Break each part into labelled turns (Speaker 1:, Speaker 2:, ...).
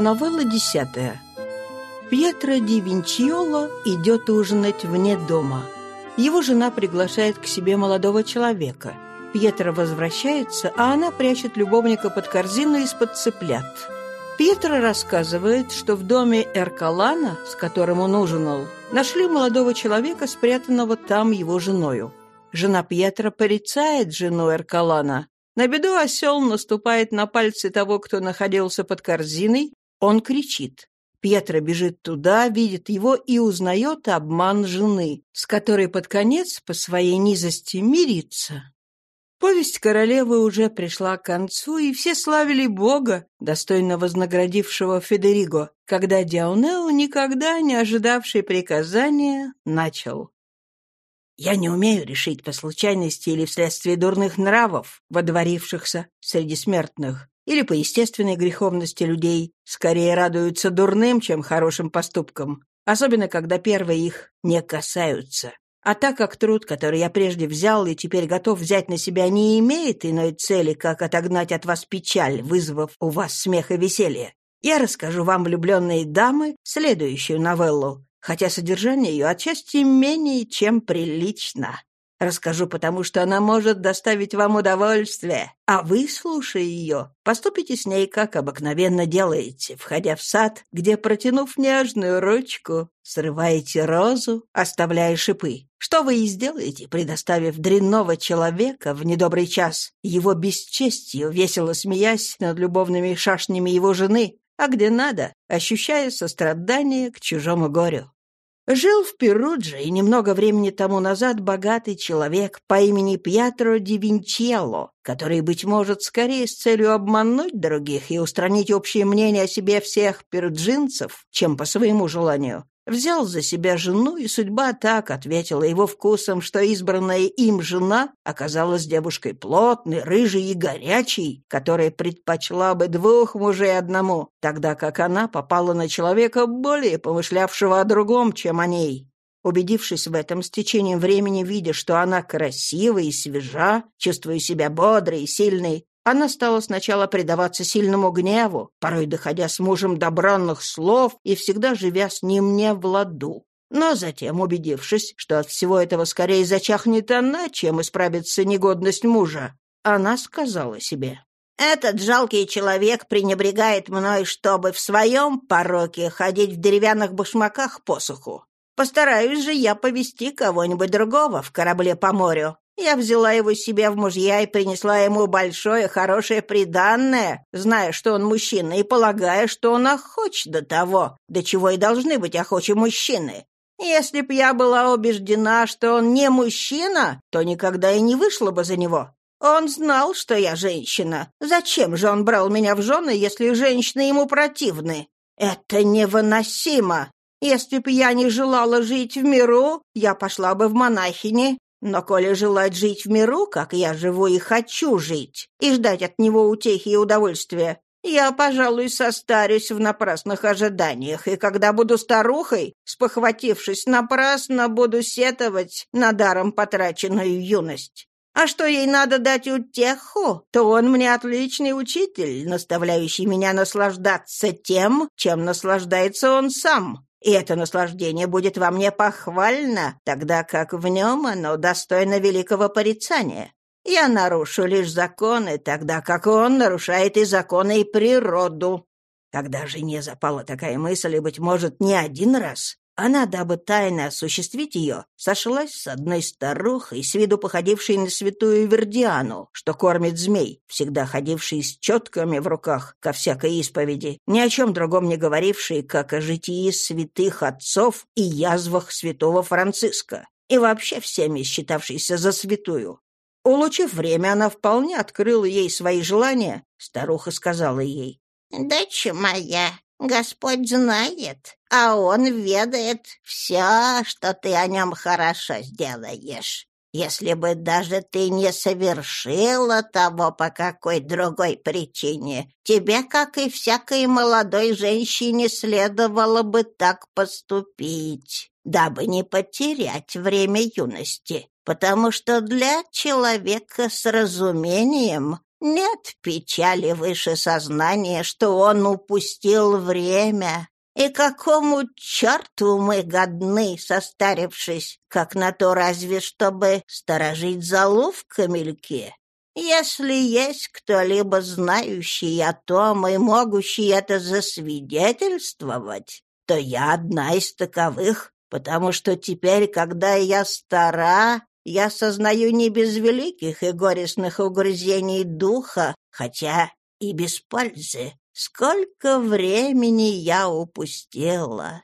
Speaker 1: Новелла десятая. Пьетро ди Винчиоло идет ужинать вне дома. Его жена приглашает к себе молодого человека. Пьетро возвращается, а она прячет любовника под корзину из-под цыплят. Пьетро рассказывает, что в доме Эркалана, с которым он ужинал, нашли молодого человека, спрятанного там его женою. Жена Пьетро порицает жену Эркалана. На беду осел наступает на пальцы того, кто находился под корзиной, он кричит. Пьетро бежит туда, видит его и узнает обман жены, с которой под конец по своей низости мирится. Повесть королевы уже пришла к концу, и все славили Бога, достойно вознаградившего Федериго, когда Диаунео, никогда не ожидавший приказания, начал. «Я не умею решить по случайности или вследствие дурных нравов, водворившихся среди смертных или по естественной греховности людей, скорее радуются дурным, чем хорошим поступкам, особенно когда первые их не касаются. А так как труд, который я прежде взял и теперь готов взять на себя, не имеет иной цели, как отогнать от вас печаль, вызвав у вас смех и веселье, я расскажу вам, влюбленные дамы, следующую новеллу, хотя содержание ее отчасти менее, чем прилично. Расскажу, потому что она может доставить вам удовольствие, а вы, слушая ее, поступите с ней, как обыкновенно делаете, входя в сад, где, протянув нежную ручку, срываете розу, оставляя шипы. Что вы и сделаете, предоставив дрянного человека в недобрый час, его бесчестью, весело смеясь над любовными шашнями его жены, а где надо, ощущая сострадание к чужому горю. Жил в Перудже и немного времени тому назад богатый человек по имени Пьятро ди Винчелло, который, быть может, скорее с целью обмануть других и устранить общее мнение о себе всех перуджинцев, чем по своему желанию, Взял за себя жену, и судьба так ответила его вкусом, что избранная им жена оказалась девушкой плотной, рыжей и горячей, которая предпочла бы двух мужей одному, тогда как она попала на человека, более помышлявшего о другом, чем о ней. Убедившись в этом с течением времени, видя, что она красива и свежа, чувствуя себя бодрой и сильной, она стала сначала предаваться сильному гневу, порой доходя с мужем до бранных слов и всегда живя с ним не в ладу. Но затем, убедившись, что от всего этого скорее зачахнет она, чем исправится негодность мужа, она сказала себе, «Этот жалкий человек пренебрегает мной, чтобы в своем пороке ходить в деревянных башмаках по суху. Постараюсь же я повести кого-нибудь другого в корабле по морю, я взяла его себе в мужья и принесла ему большое хорошее приданное, зная, что он мужчина, и полагая, что он охоч до того, до чего и должны быть охочи мужчины. Если б я была убеждена, что он не мужчина, то никогда и не вышла бы за него. Он знал, что я женщина. Зачем же он брал меня в жены, если женщины ему противны? Это невыносимо. Если б я не желала жить в миру, я пошла бы в монахини, но коли желать жить в миру, как я живу и хочу жить, и ждать от него утехи и удовольствия, я, пожалуй, состарюсь в напрасных ожиданиях, и когда буду старухой, спохватившись, напрасно буду сетовать на даром потраченную юность. А что ей надо дать утеху, то он мне отличный учитель, наставляющий меня наслаждаться тем, чем наслаждается он сам. И это наслаждение будет во мне похвально, тогда как в нем оно достойно великого порицания. Я нарушу лишь законы, тогда как он нарушает и законы, и природу. Когда жене запала такая мысль, и, быть может, не один раз, она, дабы тайно осуществить ее, сошлась с одной старухой, с виду походившей на святую Вердиану, что кормит змей, всегда ходившей с четками в руках ко всякой исповеди, ни о чем другом не говорившей, как о житии святых отцов и язвах святого Франциска, и вообще всеми считавшейся за святую. Улучив время, она вполне открыла ей свои желания. Старуха сказала ей, «Дочь моя, Господь знает, а Он ведает все, что ты о нем хорошо сделаешь. Если бы даже ты не совершила того по какой другой причине, тебе, как и всякой молодой женщине, следовало бы так поступить, дабы не потерять время юности, потому что для человека с разумением
Speaker 2: Нет печали выше сознания, что он упустил время. И какому черту мы годны, состарившись, как на то разве, чтобы сторожить залу в камельке? Если есть кто-либо знающий о том и могущий это засвидетельствовать, то я одна из таковых, потому что теперь, когда я стара, я сознаю не без великих и горестных угрызений духа, хотя и без пользы, сколько времени я упустила.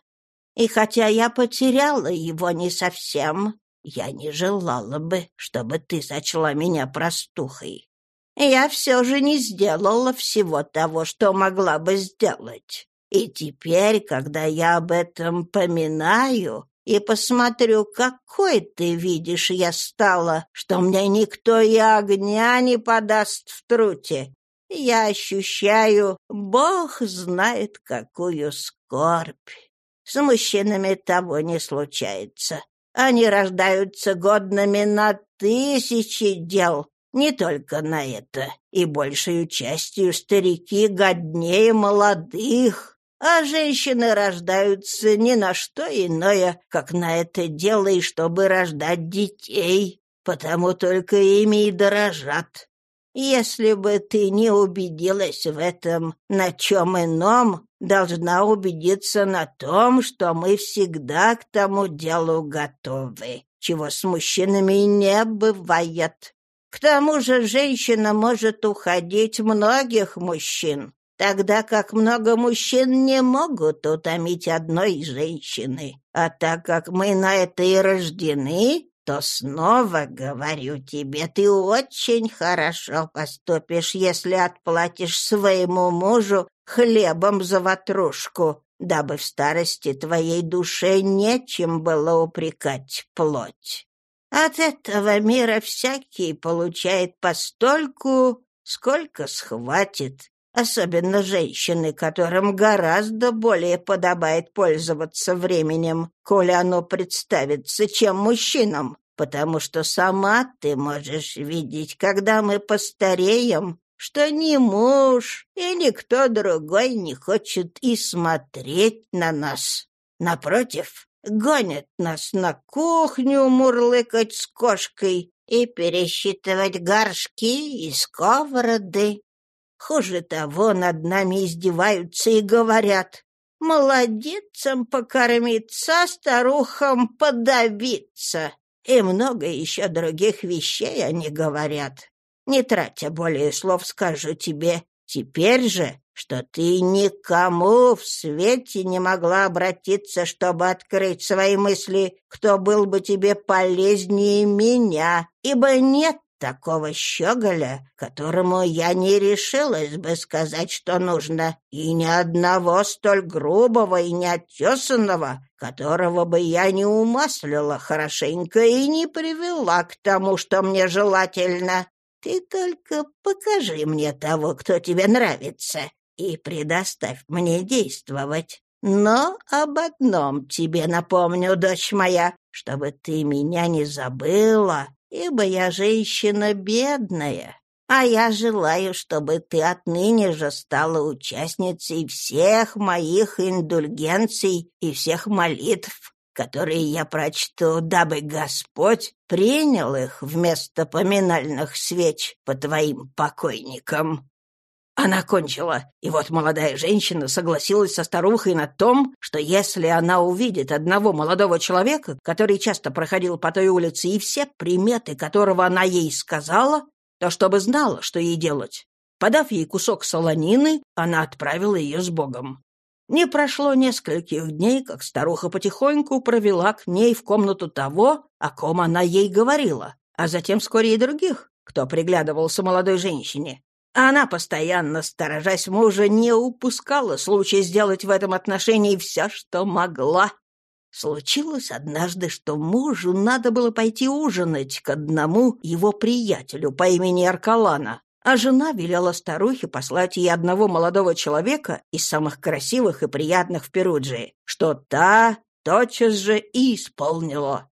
Speaker 2: И хотя я потеряла его не совсем, я не желала бы, чтобы ты сочла меня простухой. Я все же не сделала всего того, что могла бы сделать. И теперь, когда я об этом поминаю и посмотрю, какой ты видишь я стала, что мне никто и огня не подаст в труте, я ощущаю, Бог знает, какую скорбь. С мужчинами того не случается. Они рождаются годными на тысячи дел, не только на это, и большей частью старики годнее молодых, а женщины рождаются ни на что иное, как на это дело и чтобы рождать детей, потому только ими и дорожат. Если бы ты не убедилась в этом, на чем ином, должна убедиться на том, что мы всегда к тому делу готовы, чего с мужчинами не бывает. К тому же женщина может уходить многих мужчин, тогда как много мужчин не могут утомить одной женщины. А так как мы на это и рождены, то снова говорю тебе, ты очень хорошо поступишь, если отплатишь своему мужу хлебом за ватрушку, дабы в старости твоей душе нечем было упрекать плоть. От этого мира всякий получает постольку, сколько схватит, особенно женщины, которым гораздо более подобает пользоваться временем, коли оно представится, чем мужчинам, потому что сама ты можешь видеть, когда мы постареем, что ни муж и никто другой не хочет и смотреть на нас. Напротив, гонят нас на кухню мурлыкать с кошкой и пересчитывать горшки и сковороды. Хуже того, над нами издеваются и говорят «Молодецам покормиться, старухам подавиться». И много еще других вещей они говорят. Не тратя более слов, скажу тебе, теперь же, что ты никому в свете не могла обратиться, чтобы открыть свои мысли, кто был бы тебе полезнее меня, ибо нет такого щеголя, которому я не решилась бы сказать, что нужно, и ни одного столь грубого и неотесанного, которого бы я не умаслила хорошенько и не привела к тому, что мне желательно. Ты только покажи мне того, кто тебе нравится, и предоставь мне действовать. Но об одном тебе напомню, дочь моя, чтобы ты меня не забыла ибо я женщина бедная, а я желаю, чтобы ты отныне же стала участницей всех моих индульгенций и всех молитв, которые я прочту, дабы Господь принял их вместо поминальных свеч по твоим покойникам. Она кончила, и вот молодая женщина согласилась со старухой на том, что если она увидит одного молодого человека, который часто проходил по той улице, и все приметы которого она ей сказала, то чтобы знала, что ей делать. Подав ей кусок солонины, она отправила ее с Богом. Не прошло нескольких дней, как старуха потихоньку провела к ней в комнату того, о ком она ей говорила, а затем вскоре и других, кто приглядывался молодой женщине. Она, постоянно сторожась мужа, не упускала случая сделать в этом отношении все, что могла. Случилось однажды, что мужу надо было пойти ужинать к одному его приятелю по имени Аркалана, а жена велела старухе послать ей одного молодого человека из самых красивых и приятных в Перуджии, что та тотчас же и исполнила.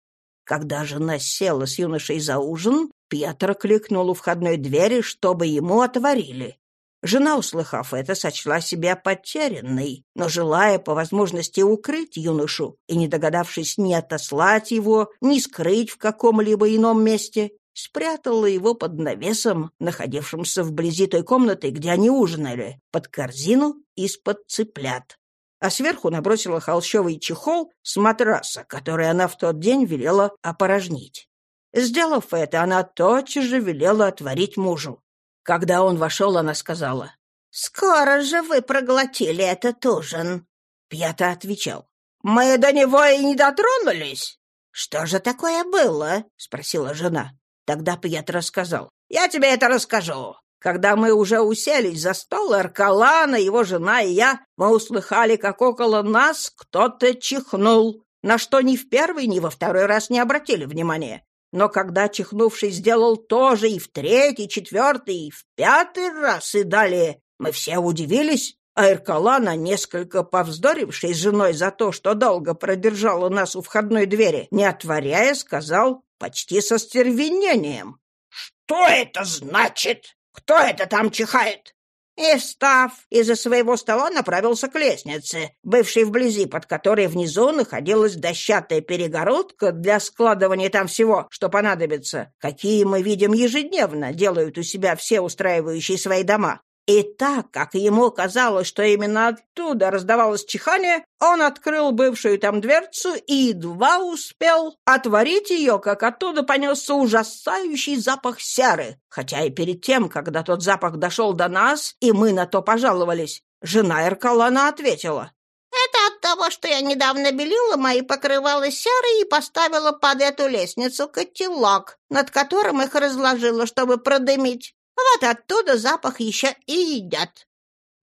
Speaker 2: Когда жена села с юношей за ужин, Пьетро кликнул у входной двери, чтобы ему отворили. Жена, услыхав это, сочла себя потерянной, но, желая по возможности укрыть юношу и не догадавшись ни отослать его, ни скрыть в каком-либо ином месте, спрятала его под навесом, находившимся вблизи той комнаты, где они ужинали, под корзину из-под цыплят. А сверху набросила холщовый чехол с матраса, который она в тот день велела опорожнить. Сделав это, она тотчас же велела отворить мужу. Когда он вошел, она сказала, «Скоро же вы проглотили этот ужин». Пьята отвечал, «Мы до него и не дотронулись». «Что же такое было?» — спросила жена. Тогда Пьетро сказал, «Я тебе это расскажу. Когда мы уже уселись за стол, Аркалана, его жена и я, мы услыхали, как около нас кто-то чихнул, на что ни в первый, ни во второй раз не обратили внимания. Но когда чихнувший сделал то же и в третий, четвертый, и в пятый раз и далее, мы все удивились, а Эркалана, несколько повздоривший с женой за то, что долго продержала нас у входной двери, не отворяя, сказал почти со стервенением. «Что это значит? Кто это там чихает?» И, встав из-за своего стола, направился к лестнице, бывшей вблизи, под которой внизу находилась дощатая перегородка для складывания там всего, что понадобится, какие мы видим ежедневно, делают у себя все устраивающие свои дома. И так как ему казалось, что именно оттуда раздавалось чихание, он открыл бывшую там дверцу и едва успел отворить ее, как оттуда понесся ужасающий запах серы. Хотя и перед тем, когда тот запах дошел до нас, и мы на то пожаловались, жена Эркалана ответила. «Это от того, что я недавно белила мои покрывала серой и поставила под эту лестницу котелок, над которым их разложила, чтобы продымить. Вот оттуда запах еще и идет.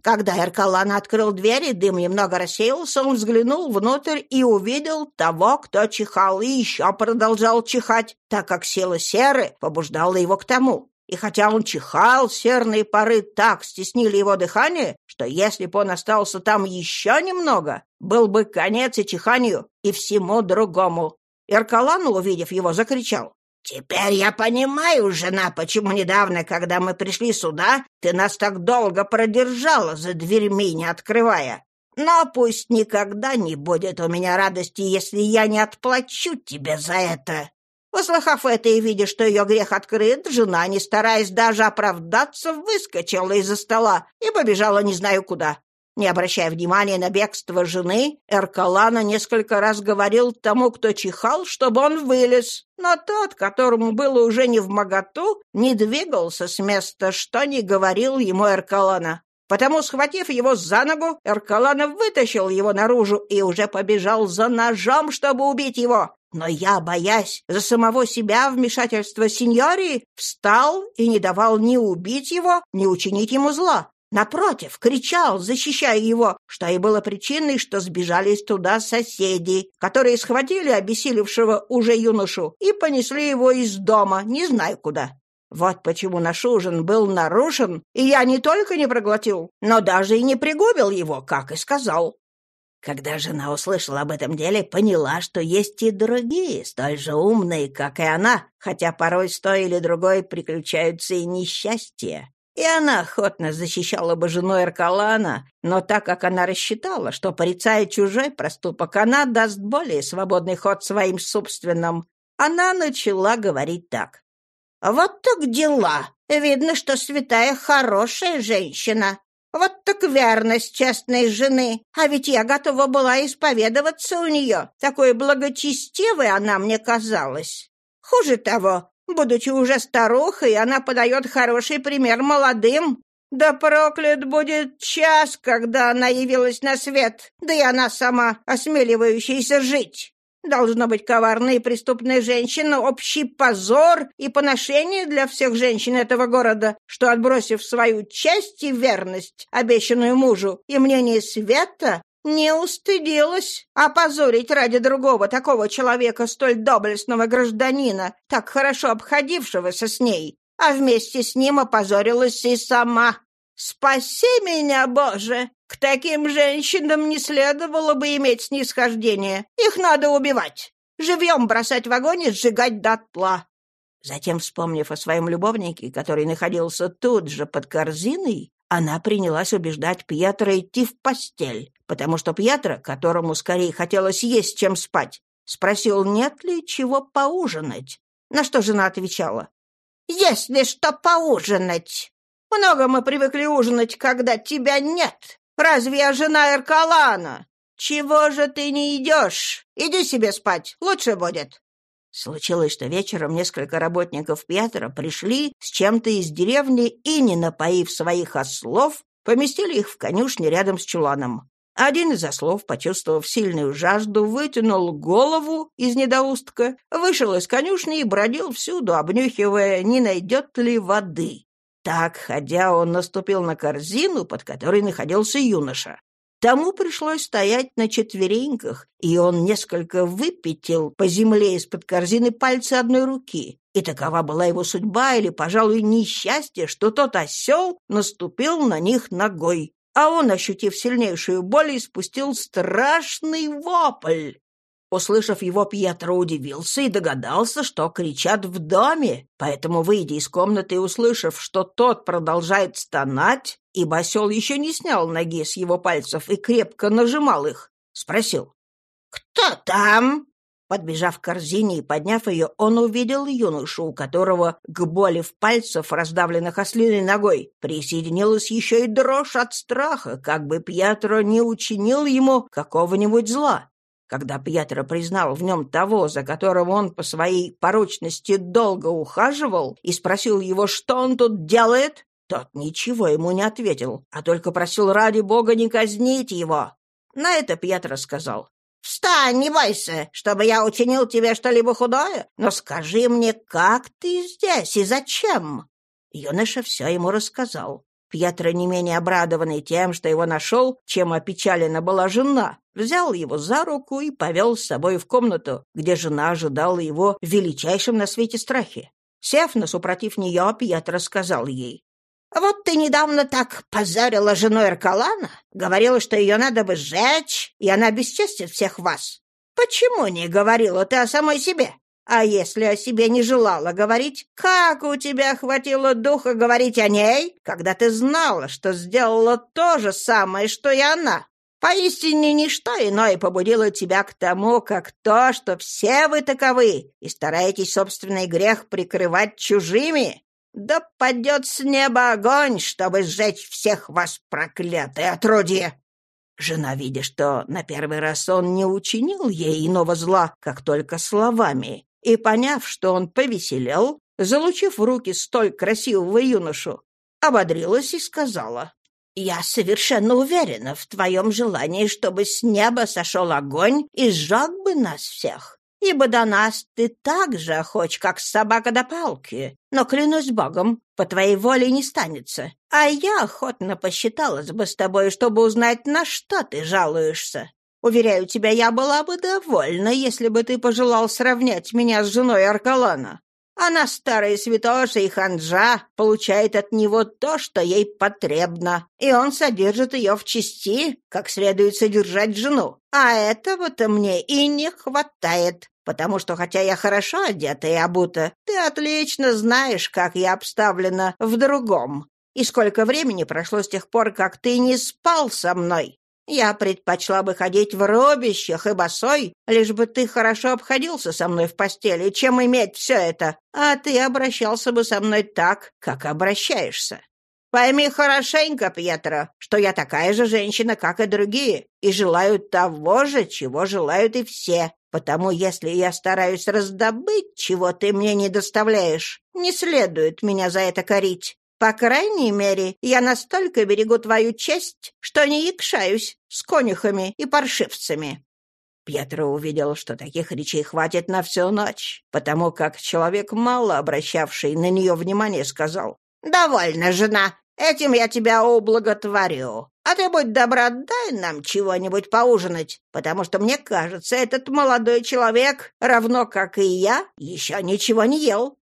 Speaker 2: Когда Эркалан открыл дверь и дым немного рассеялся, он взглянул внутрь и увидел того, кто чихал, и еще продолжал чихать, так как сила серы побуждала его к тому. И хотя он чихал, серные пары так стеснили его дыхание, что если бы он остался там еще немного, был бы конец и чиханию, и всему другому. Эркалан, увидев его, закричал. «Теперь я понимаю, жена, почему недавно, когда мы пришли сюда, ты нас так долго продержала за дверьми, не открывая. Но пусть никогда не будет у меня радости, если я не отплачу тебе за это». Услыхав это и видя, что ее грех открыт, жена, не стараясь даже оправдаться, выскочила из-за стола и побежала не знаю куда. Не обращая внимания на бегство жены, Эркалана несколько раз говорил тому, кто чихал, чтобы он вылез. Но тот, которому было уже не в моготу, не двигался с места, что не говорил ему Эркалана. Потому, схватив его за ногу, Эркалана вытащил его наружу и уже побежал за ножом, чтобы убить его. Но я, боясь за самого себя вмешательства сеньории, встал и не давал ни убить его, ни учинить ему зла. Напротив, кричал, защищая его, что и было причиной, что сбежались туда соседи, которые схватили обессилевшего уже юношу и понесли его из дома, не знаю куда. Вот почему наш ужин был нарушен, и я не только не проглотил, но даже и не пригубил его, как и сказал. Когда жена услышала об этом деле, поняла, что есть и другие, столь же умные, как и она, хотя порой с той или другой приключаются и несчастья. И она охотно защищала бы жену Эркалана, но так как она рассчитала, что, порицая чужой проступок, она даст более свободный ход своим собственным, она начала говорить так. «Вот так дела. Видно, что святая хорошая женщина. Вот так верность честной жены. А ведь я готова была исповедоваться у нее. Такой благочестивой она мне казалась. Хуже того, Будучи уже старухой, она подает хороший пример молодым. Да проклят будет час, когда она явилась на свет, да и она сама, осмеливающаяся жить. Должно быть коварная и преступная женщина, общий позор и поношение для всех женщин этого города, что, отбросив свою честь и верность, обещанную мужу, и мнение света, не устыдилась опозорить ради другого такого человека, столь доблестного гражданина, так хорошо обходившегося с ней, а вместе с ним опозорилась и сама. Спаси меня, Боже! К таким женщинам не следовало бы иметь снисхождение. Их надо убивать. живьем бросать в огонь и сжигать дотла. Затем, вспомнив о своем любовнике, который находился тут же под корзиной, она принялась убеждать Пьетро идти в постель, потому что Пьетро, которому скорее хотелось есть, чем спать, спросил, нет ли чего поужинать. На что жена отвечала, «Есть ли что поужинать? Много мы привыкли ужинать, когда тебя нет. Разве я жена Эркалана? Чего же ты не идешь? Иди себе спать, лучше будет». Случилось, что вечером несколько работников Пьетера пришли с чем-то из деревни и, не напоив своих ослов, поместили их в конюшне рядом с чуланом. Один из ослов, почувствовав сильную жажду, вытянул голову из недоустка, вышел из конюшни и бродил всюду, обнюхивая, не найдет ли воды. Так, ходя, он наступил на корзину, под которой находился юноша. Тому пришлось стоять на четвереньках, и он несколько выпятил по земле из-под корзины пальцы одной руки. И такова была его судьба или, пожалуй, несчастье, что тот осел наступил на них ногой. А он, ощутив сильнейшую боль, испустил страшный вопль. Услышав его, Пьетро удивился и догадался, что кричат в доме, поэтому, выйдя из комнаты и услышав, что тот продолжает стонать, ибо осел еще не снял ноги с его пальцев и крепко нажимал их, спросил. «Кто там?» Подбежав к корзине и подняв ее, он увидел юношу, у которого к боли в пальцах, раздавленных ослиной ногой, присоединилась еще и дрожь от страха, как бы Пьетро не учинил ему какого-нибудь зла. Когда Пьетро признал в нем того, за которого он по своей порочности долго ухаживал, и спросил его, что он тут делает, тот ничего ему не ответил, а только просил ради бога не казнить его. На это Пьетро сказал, «Встань, не бойся, чтобы я учинил тебе что-либо худое, но скажи мне, как ты здесь и зачем?» Юноша все ему рассказал. Пьетро, не менее обрадованный тем, что его нашел, чем опечалена была жена, взял его за руку и повел с собой в комнату, где жена ожидала его в величайшем на свете страхе. Сев насупротив нее, Пьетро сказал ей, «Вот ты недавно так позорила жену Эркалана, говорила, что ее надо бы сжечь, и она бесчестит всех вас. Почему не говорила ты о самой себе? А если о себе не желала говорить, как у тебя хватило духа говорить о ней, когда ты знала, что сделала то же самое, что и она? Поистине ничто иное побудило тебя к тому, как то, что все вы таковы, и стараетесь собственный грех прикрывать чужими. Да падет с неба огонь, чтобы сжечь всех вас, проклятые отродье!» Жена, видя, что на первый раз он не учинил ей иного зла, как только словами, и, поняв, что он повеселел, залучив в руки столь красивого юношу, ободрилась и сказала, «Я совершенно уверена в твоем желании, чтобы с неба сошел огонь и сжег бы нас всех. Ибо до нас ты так же охоч, как собака до палки. Но, клянусь богом, по твоей воле не станется. А я охотно посчиталась бы с тобой, чтобы узнать, на что ты жалуешься. Уверяю тебя, я была бы довольна, если бы ты пожелал сравнять меня с женой Аркалана. Она старая святоша и ханжа, получает от него то, что ей потребно, и он содержит ее в чести, как следует содержать жену. А этого-то мне и не хватает, потому что, хотя я хорошо одета и обута, ты отлично знаешь, как я обставлена в другом, и сколько времени прошло с тех пор, как ты не спал со мной. Я предпочла бы ходить в робищах и босой, лишь бы ты хорошо обходился со мной в постели, чем иметь все это, а ты обращался бы со мной так, как обращаешься. Пойми хорошенько, Пьетро, что я такая же женщина, как и другие, и желаю того же, чего желают и все. Потому если я стараюсь раздобыть, чего ты мне не доставляешь, не следует меня за это корить. По крайней мере, я настолько берегу твою честь, что не якшаюсь с конюхами и паршивцами». Пьетро увидел, что таких речей хватит на всю ночь, потому как человек, мало обращавший на нее внимание, сказал, «Довольно, жена, этим я тебя ублаготворю. А ты будь добра, дай нам чего-нибудь поужинать, потому что, мне кажется, этот молодой человек, равно как и я, еще ничего не ел.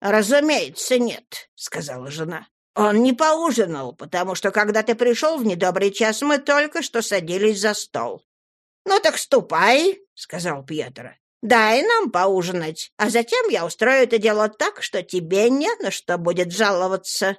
Speaker 2: «Разумеется, нет», — сказала жена. «Он не поужинал, потому что, когда ты пришел в недобрый час, мы только что садились за стол». «Ну так ступай», — сказал Пьетро. Дай нам поужинать, а затем я устрою это дело так, что тебе не на что будет жаловаться».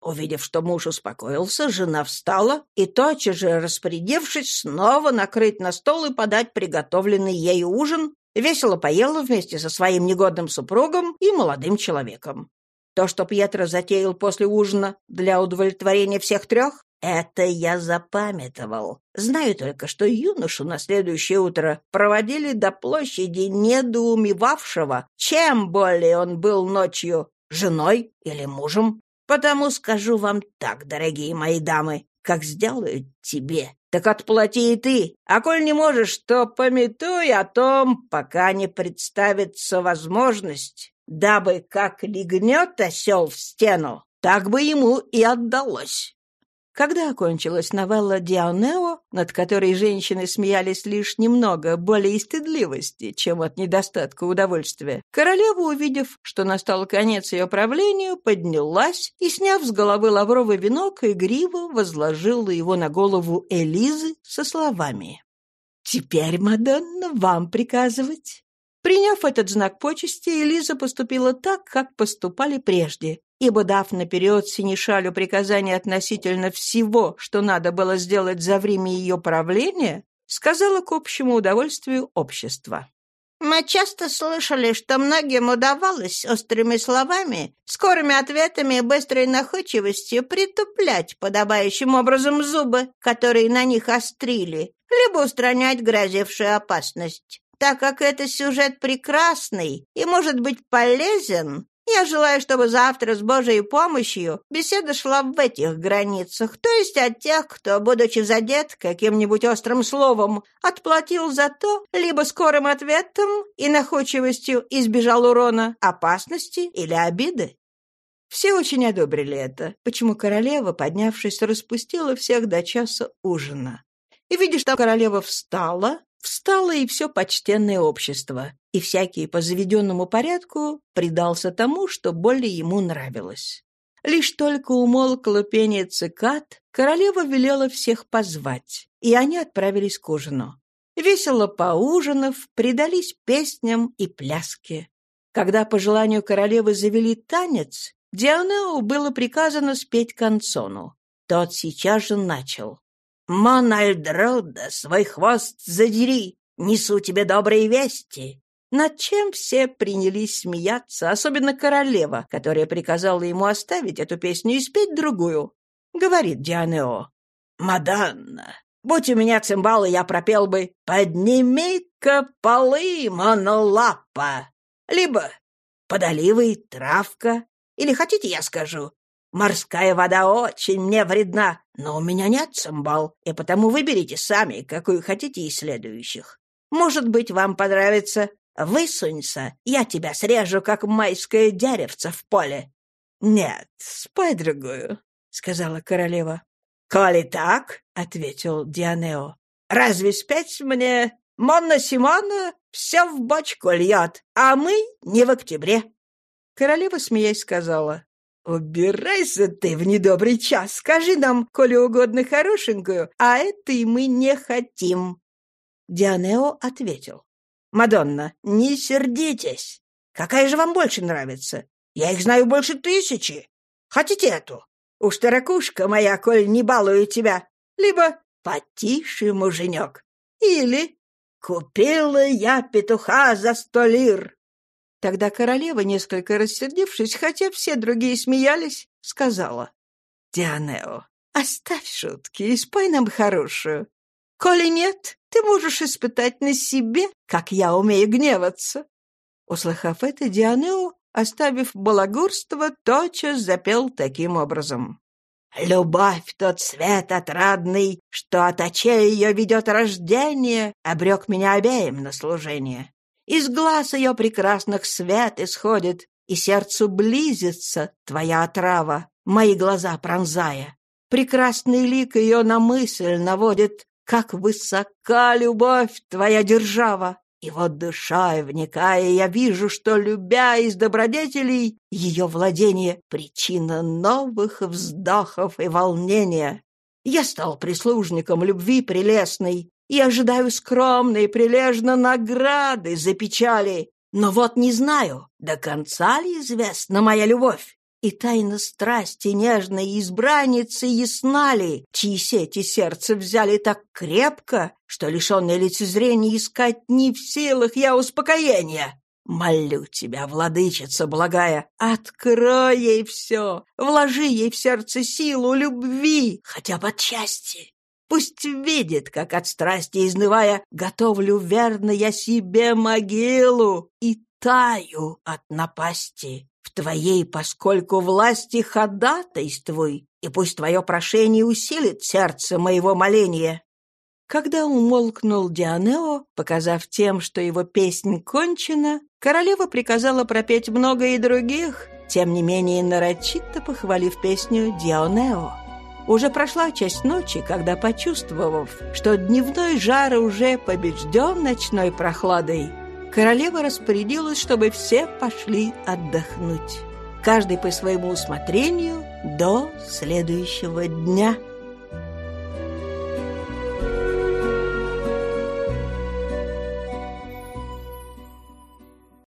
Speaker 1: Увидев, что муж успокоился, жена встала и, тотчас же распорядившись, снова накрыть на стол и подать приготовленный ею ужин, весело поела вместе со своим негодным супругом и молодым человеком. То, что Пьетро затеял после ужина для удовлетворения всех трех, это я запамятовал. Знаю только, что юношу на следующее утро проводили до площади недоумевавшего, чем более он был ночью, женой или мужем. Потому скажу вам так, дорогие мои дамы, как сделают тебе, так отплати и ты. А коль не можешь, то пометуй о том, пока не представится возможность, дабы как легнет осел в стену, так бы ему и отдалось. Когда окончилась новелла «Дионео», над которой женщины смеялись лишь немного более из стыдливости, чем от недостатка удовольствия, королева, увидев, что настал конец ее правлению, поднялась и, сняв с головы лавровый венок, игриво возложила его на голову Элизы со словами «Теперь, Мадонна, вам приказывать». Приняв этот знак почести, Элиза поступила так, как поступали прежде, ибо, дав наперед Синишалю приказание относительно всего, что надо было сделать за время ее правления, сказала к общему удовольствию общества.
Speaker 2: Мы часто слышали, что многим удавалось острыми словами, скорыми ответами и быстрой находчивостью притуплять подобающим образом зубы, которые на них острили, либо устранять грозившую опасность. Так как это сюжет прекрасный и может быть полезен, я желаю, чтобы завтра с Божьей помощью беседа шла в этих границах, то есть от тех, кто, будучи задет каким-нибудь острым словом, отплатил за то либо скорым ответом и находчивостью избежал урона, опасности или обиды.
Speaker 1: Все очень одобрили это, почему королева, поднявшись, распустила всех до часа ужина. И, видя, что королева встала, Встало и все почтенное общество, и всякий по заведенному порядку предался тому, что более ему нравилось. Лишь только умолкло пение цикад, королева велела всех позвать, и они отправились к ужину. Весело поужинав, предались песням и пляске. Когда по желанию королевы завели танец, Дианеу было приказано спеть канцону. Тот сейчас же начал. «Мональдрода, свой хвост задери! Несу тебе добрые вести!» Над чем все принялись смеяться, особенно королева, которая приказала ему оставить эту песню и спеть другую. Говорит Дианео. «Маданна, будь у меня цимбалы, я пропел бы «Подними-ка полы, монолапа!» Либо «Подоливай, травка!» Или хотите, я скажу Морская вода очень мне вредна, но у меня нет цимбал, и потому выберите сами, какую хотите из следующих. Может быть, вам понравится «Высунься, я тебя срежу, как майское деревце в поле». «Нет, спой другую», — сказала королева. «Коли так», — ответил Дианео, — «разве спеть мне Монна Симона все в бочку льет, а мы не в октябре?» Королева, смеясь, сказала, «Убирайся ты в недобрый час, скажи нам, коли угодно, хорошенькую, а этой мы не хотим». Дианео ответил. «Мадонна, не сердитесь. Какая же вам больше нравится? Я их знаю больше тысячи. Хотите эту? Уж ты ракушка моя, коль не балую тебя. Либо потише, муженек. Или купила я петуха за сто лир. Тогда королева, несколько рассердившись, хотя все другие смеялись, сказала. «Дианео, оставь шутки и спой нам хорошую. Коли нет, ты можешь испытать на себе, как я умею гневаться». Услыхав это, Дианео, оставив балагурство, тотчас запел таким образом. «Любовь — тот свет отрадный, что от очей ее ведет рождение, обрек меня обеим на служение. Из глаз ее прекрасных свет исходит, и сердцу близится твоя отрава, мои глаза пронзая. Прекрасный лик ее на мысль наводит, как высока любовь твоя держава. И вот душа, вникая, я вижу, что, любя из добродетелей, ее владение — причина новых вздохов и волнения. Я стал прислужником любви прелестной, и ожидаю скромной и прилежно награды за печали. Но вот не знаю, до конца ли известна моя любовь? И тайна страсти нежной избранницы ясна ли, чьи сети сердце взяли так крепко, что, лишенное лицезрения, искать не в силах я успокоения. Молю тебя, владычица благая, открой ей все, вложи ей в сердце силу любви, хотя бы отчасти. Пусть видит, как от страсти изнывая, готовлю верно я себе могилу и таю от напасти. В твоей, поскольку власти ходатайствуй, и пусть твое прошение усилит сердце моего моления. Когда умолкнул Дианео, показав тем, что его песнь кончена, королева приказала пропеть много и других, тем не менее нарочито похвалив песню Дионео. Уже прошла часть ночи, когда, почувствовав, что дневной жар уже побежден ночной прохладой, королева распорядилась, чтобы все пошли отдохнуть. Каждый по своему усмотрению до следующего дня –